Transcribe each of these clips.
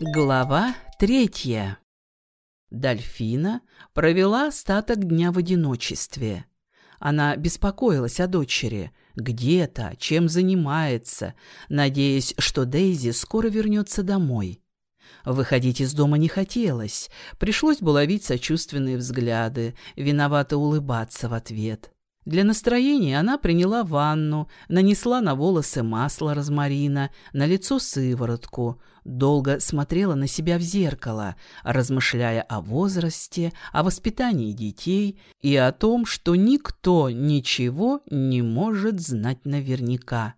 Глава третья. Дольфина провела остаток дня в одиночестве. Она беспокоилась о дочери, где-то, чем занимается, надеясь, что Дейзи скоро вернется домой. Выходить из дома не хотелось, пришлось бы ловить сочувственные взгляды, виновато улыбаться в ответ. Для настроения она приняла ванну, нанесла на волосы масло розмарина, на лицо сыворотку, долго смотрела на себя в зеркало, размышляя о возрасте, о воспитании детей и о том, что никто ничего не может знать наверняка.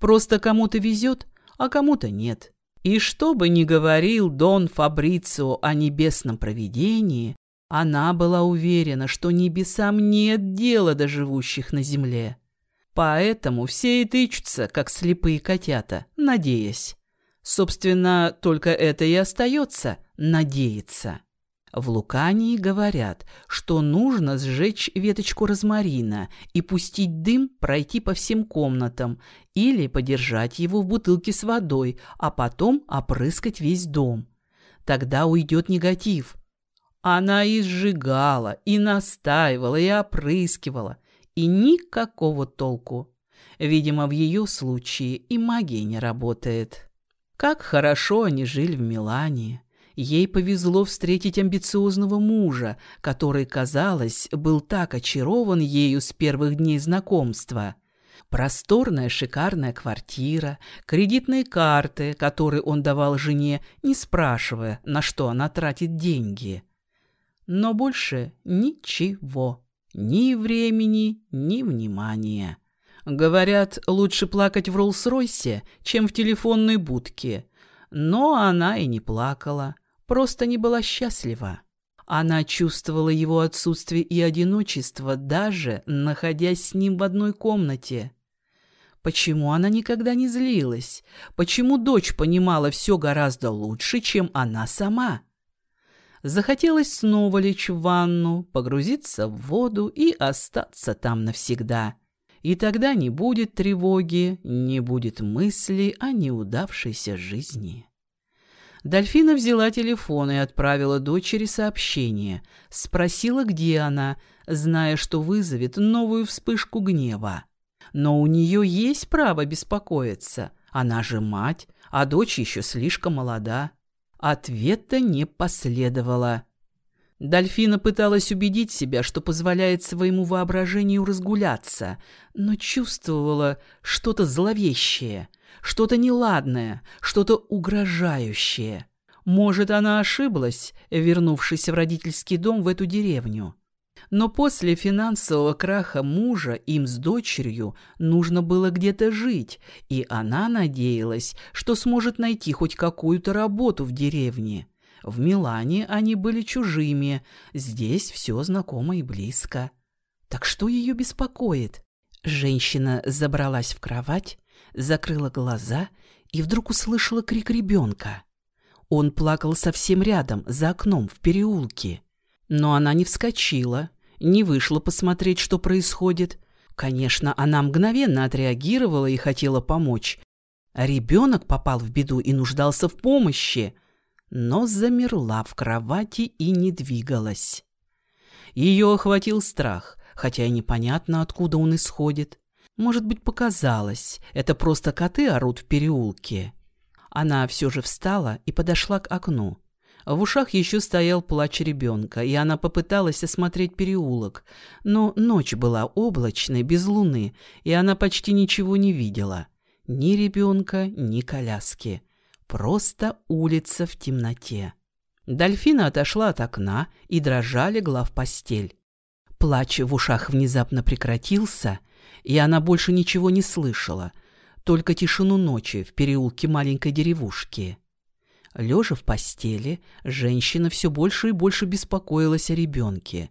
Просто кому-то везет, а кому-то нет. И что бы ни говорил Дон Фабрицио о небесном провидении, она была уверена, что небесам нет дела до живущих на земле. Поэтому все и тычутся, как слепые котята, надеясь. Собственно, только это и остается – надеяться. В Лукании говорят, что нужно сжечь веточку розмарина и пустить дым пройти по всем комнатам или подержать его в бутылке с водой, а потом опрыскать весь дом. Тогда уйдет негатив – она и сжигала, и настаивала, и опрыскивала, и никакого толку. Видимо, в ее случае и магия не работает. Как хорошо они жили в Милане. Ей повезло встретить амбициозного мужа, который, казалось, был так очарован ею с первых дней знакомства. Просторная шикарная квартира, кредитные карты, которые он давал жене, не спрашивая, на что она тратит деньги – но больше ничего. Ни времени, ни внимания. Говорят, лучше плакать в Роллс-Ройсе, чем в телефонной будке. Но она и не плакала, просто не была счастлива. Она чувствовала его отсутствие и одиночество, даже находясь с ним в одной комнате. Почему она никогда не злилась? Почему дочь понимала все гораздо лучше, чем она сама? Захотелось снова лечь в ванну, погрузиться в воду и остаться там навсегда. И тогда не будет тревоги, не будет мысли о неудавшейся жизни. Дольфина взяла телефон и отправила дочери сообщение. Спросила, где она, зная, что вызовет новую вспышку гнева. Но у нее есть право беспокоиться. Она же мать, а дочь еще слишком молода. Ответа не последовало. Дольфина пыталась убедить себя, что позволяет своему воображению разгуляться, но чувствовала что-то зловещее, что-то неладное, что-то угрожающее. Может, она ошиблась, вернувшись в родительский дом в эту деревню. Но после финансового краха мужа им с дочерью нужно было где-то жить, и она надеялась, что сможет найти хоть какую-то работу в деревне. В Милане они были чужими, здесь все знакомо и близко. Так что ее беспокоит? Женщина забралась в кровать, закрыла глаза и вдруг услышала крик ребенка. Он плакал совсем рядом, за окном, в переулке. Но она не вскочила, не вышла посмотреть, что происходит. Конечно, она мгновенно отреагировала и хотела помочь. Ребенок попал в беду и нуждался в помощи, но замерла в кровати и не двигалась. Ее охватил страх, хотя и непонятно, откуда он исходит. Может быть, показалось, это просто коты орут в переулке. Она все же встала и подошла к окну. В ушах еще стоял плач ребенка, и она попыталась осмотреть переулок. Но ночь была облачной, без луны, и она почти ничего не видела. Ни ребенка, ни коляски. Просто улица в темноте. Дольфина отошла от окна и дрожа легла в постель. Плач в ушах внезапно прекратился, и она больше ничего не слышала, только тишину ночи в переулке маленькой деревушки. Лежа в постели, женщина все больше и больше беспокоилась о ребенке.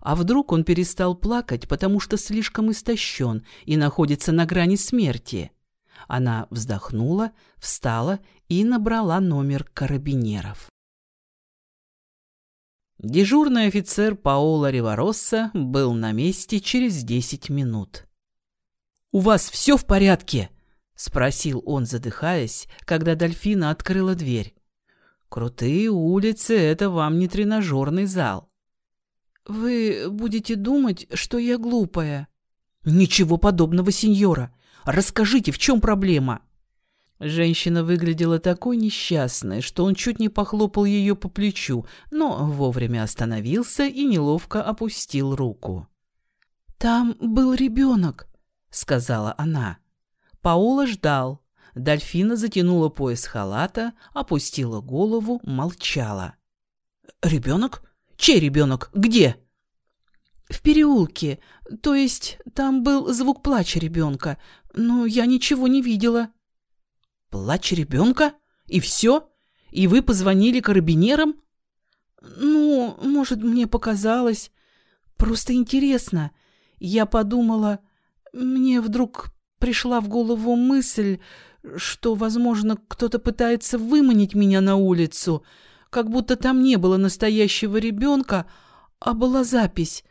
А вдруг он перестал плакать, потому что слишком истощен и находится на грани смерти? Она вздохнула, встала и набрала номер карабинеров. Дежурный офицер Паоло Риваросса был на месте через десять минут. «У вас все в порядке?» — спросил он, задыхаясь, когда Дольфина открыла дверь. Крутые улицы — это вам не тренажерный зал. Вы будете думать, что я глупая. Ничего подобного, сеньора. Расскажите, в чем проблема? Женщина выглядела такой несчастной, что он чуть не похлопал ее по плечу, но вовремя остановился и неловко опустил руку. «Там был ребенок», — сказала она. Паула ждал. Дольфина затянула пояс халата, опустила голову, молчала. «Ребенок? Чей ребенок? Где?» «В переулке. То есть там был звук плача ребенка, но я ничего не видела». Плач ребенка? И все? И вы позвонили карабинерам? Ну, может, мне показалось. Просто интересно. Я подумала... Мне вдруг пришла в голову мысль, что, возможно, кто-то пытается выманить меня на улицу, как будто там не было настоящего ребенка, а была запись.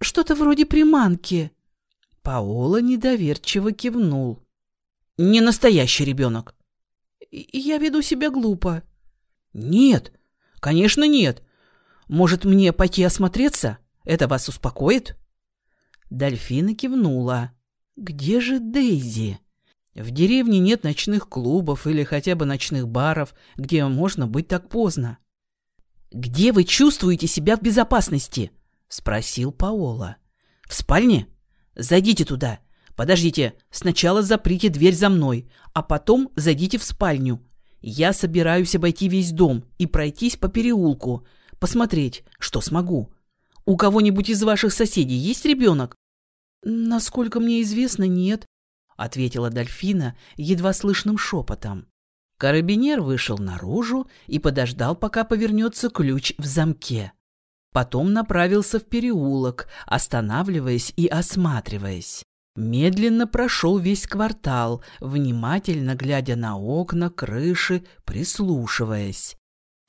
Что-то вроде приманки. Паола недоверчиво кивнул. Не настоящий ребенок. Я веду себя глупо. Нет, конечно нет. Может, мне пойти осмотреться? Это вас успокоит? Дельфина кивнула. Где же Дейзи? В деревне нет ночных клубов или хотя бы ночных баров, где можно быть так поздно. «Где вы чувствуете себя в безопасности?» — спросил Паола. «В спальне? Зайдите туда. Подождите, сначала заприте дверь за мной, а потом зайдите в спальню. Я собираюсь обойти весь дом и пройтись по переулку, посмотреть, что смогу. У кого-нибудь из ваших соседей есть ребенок? Насколько мне известно, нет, ответила Дольфина едва слышным шепотом. Карабинер вышел наружу и подождал, пока повернется ключ в замке. Потом направился в переулок, останавливаясь и осматриваясь. Медленно прошел весь квартал, внимательно глядя на окна, крыши, прислушиваясь.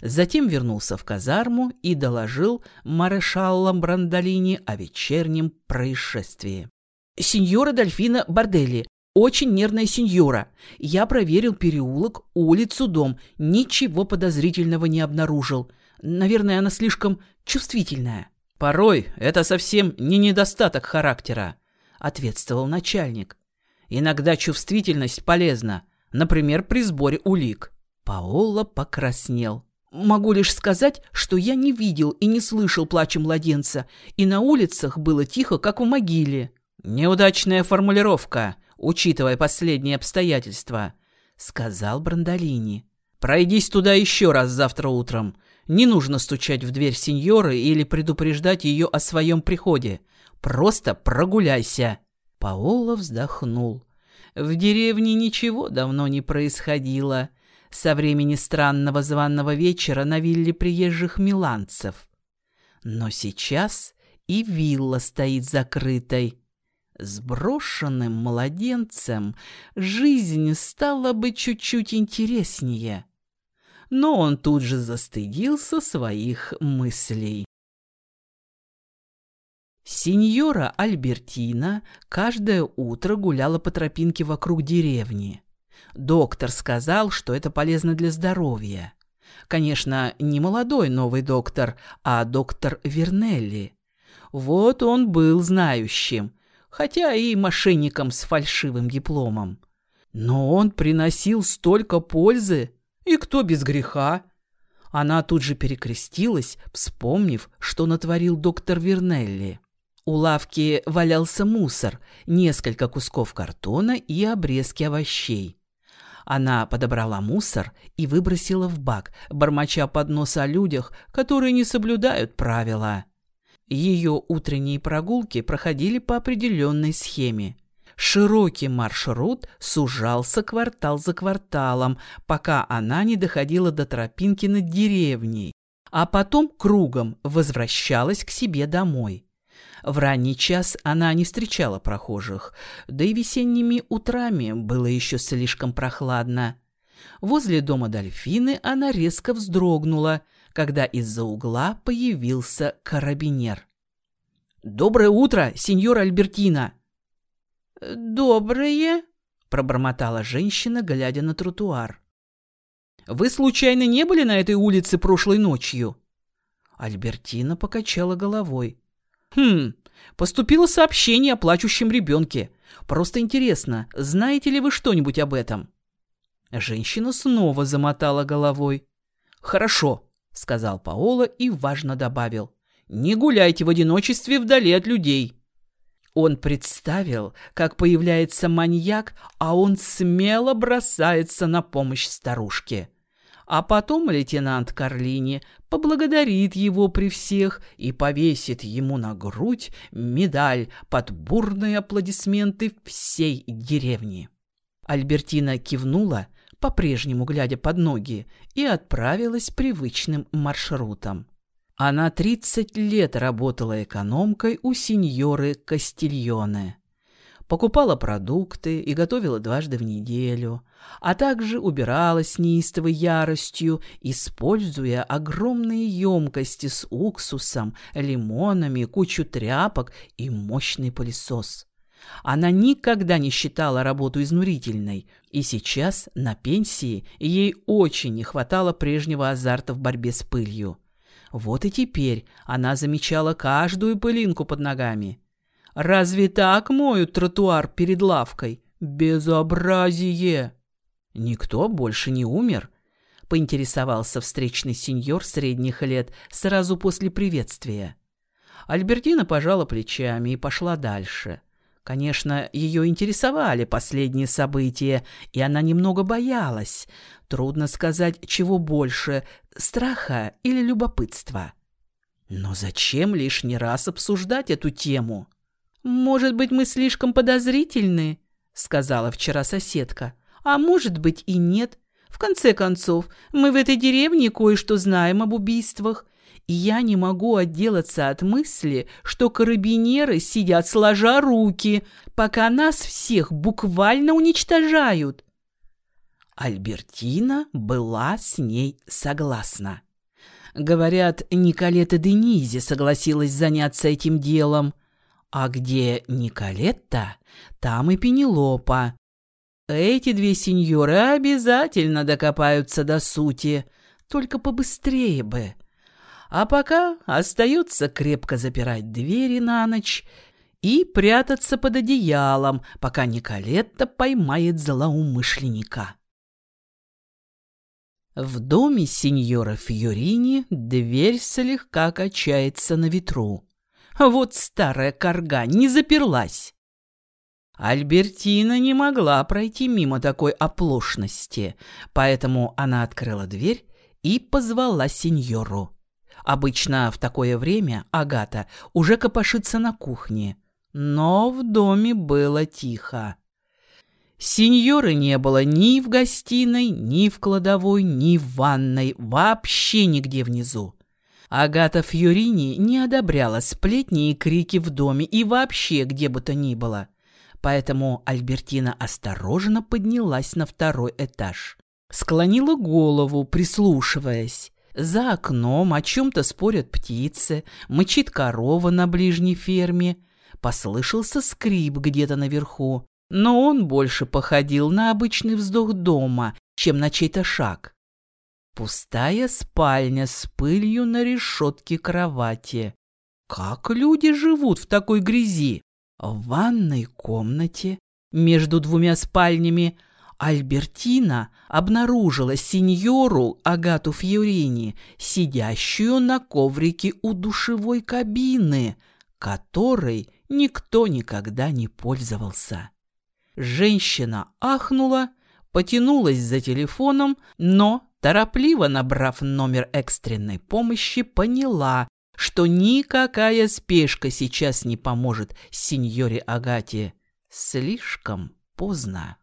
Затем вернулся в казарму и доложил маршалам Брандолини о вечернем происшествии. «Сеньора Дольфина Бордели, очень нервная сеньора. Я проверил переулок, улицу, дом. Ничего подозрительного не обнаружил. Наверное, она слишком чувствительная. Порой это совсем не недостаток характера ответствовал начальник. Иногда чувствительность полезна, например, при сборе улик. Паоло покраснел. Могу лишь сказать, что я не видел и не слышал плача младенца, и на улицах было тихо, как в могиле. Неудачная формулировка, учитывая последние обстоятельства, сказал Брандолини. Пройдись туда еще раз завтра утром. Не нужно стучать в дверь сеньоры или предупреждать ее о своем приходе. Просто прогуляйся!» Паоло вздохнул. В деревне ничего давно не происходило. Со времени странного званного вечера на вилле приезжих миланцев. Но сейчас и вилла стоит закрытой. С брошенным младенцем жизнь стала бы чуть-чуть интереснее. Но он тут же застыдился своих мыслей. Сеньора Альбертина каждое утро гуляла по тропинке вокруг деревни. Доктор сказал, что это полезно для здоровья. Конечно, не молодой новый доктор, а доктор Вернелли. Вот он был знающим, хотя и мошенником с фальшивым дипломом. Но он приносил столько пользы, и кто без греха? Она тут же перекрестилась, вспомнив, что натворил доктор Вернелли. У лавки валялся мусор, несколько кусков картона и обрезки овощей. Она подобрала мусор и выбросила в бак, бормоча под нос о людях, которые не соблюдают правила. Ее утренние прогулки проходили по определенной схеме. Широкий маршрут сужался квартал за кварталом, пока она не доходила до тропинки над деревней, а потом кругом возвращалась к себе домой. В ранний час она не встречала прохожих, да и весенними утрами было еще слишком прохладно. Возле дома Дольфины она резко вздрогнула, когда из-за угла появился карабинер. «Доброе утро, сеньора Альбертина!» «Доброе!» — пробормотала женщина, глядя на тротуар. Вы случайно не были на этой улице прошлой ночью?» Альбертина покачала головой. «Хм, поступило сообщение о плачущем ребенке. Просто интересно, знаете ли вы что-нибудь об этом?» Женщина снова замотала головой. «Хорошо», — сказал Паоло и важно добавил. «Не гуляйте в одиночестве вдали от людей». Он представил, как появляется маньяк, а он смело бросается на помощь старушке. А потом лейтенант Карлини поблагодарит его при всех и повесит ему на грудь медаль под бурные аплодисменты всей деревни. Альбертина кивнула, по-прежнему глядя под ноги, и отправилась привычным маршрутом. Она 30 лет работала экономкой у сеньоры Кастильоне. Покупала продукты и готовила дважды в неделю, а также убиралась с неистовой яростью, используя огромные емкости с уксусом, лимонами, кучу тряпок и мощный пылесос. Она никогда не считала работу изнурительной, и сейчас, на пенсии, ей очень не хватало прежнего азарта в борьбе с пылью. Вот и теперь она замечала каждую пылинку под ногами. Разве так моют тротуар перед лавкой? Безобразие! Никто больше не умер, поинтересовался встречный сеньор средних лет сразу после приветствия. Альбертина пожала плечами и пошла дальше. Конечно, ее интересовали последние события, и она немного боялась. Трудно сказать, чего больше – страха или любопытства. Но зачем лишний раз обсуждать эту тему? «Может быть, мы слишком подозрительны?» – сказала вчера соседка. «А может быть и нет. В конце концов, мы в этой деревне кое-что знаем об убийствах и я не могу отделаться от мысли, что карабинеры сидят сложа руки, пока нас всех буквально уничтожают. Альбертина была с ней согласна. Говорят, Николета Денизи согласилась заняться этим делом. А где Николетта, там и Пенелопа. Эти две сеньоры обязательно докопаются до сути, только побыстрее бы. А пока остается крепко запирать двери на ночь и прятаться под одеялом, пока Николетта поймает злоумышленника. В доме сеньора Фьорини дверь слегка качается на ветру. Вот старая корга не заперлась. Альбертина не могла пройти мимо такой оплошности, поэтому она открыла дверь и позвала сеньору. Обычно в такое время Агата уже копошится на кухне, но в доме было тихо. Сеньоры не было ни в гостиной, ни в кладовой, ни в ванной, вообще нигде внизу. Агата Фьюрини не одобряла сплетни и крики в доме и вообще где бы то ни было. Поэтому Альбертина осторожно поднялась на второй этаж. Склонила голову, прислушиваясь. За окном о чем-то спорят птицы, мычит корова на ближней ферме. Послышался скрип где-то наверху, но он больше походил на обычный вздох дома, чем на чей-то шаг. Пустая спальня с пылью на решетке кровати. Как люди живут в такой грязи? В ванной комнате, между двумя спальнями, Альбертина обнаружила сеньору Агату Фьюрини, сидящую на коврике у душевой кабины, которой никто никогда не пользовался. Женщина ахнула, потянулась за телефоном, но, торопливо набрав номер экстренной помощи, поняла, что никакая спешка сейчас не поможет сеньоре Агате. Слишком поздно.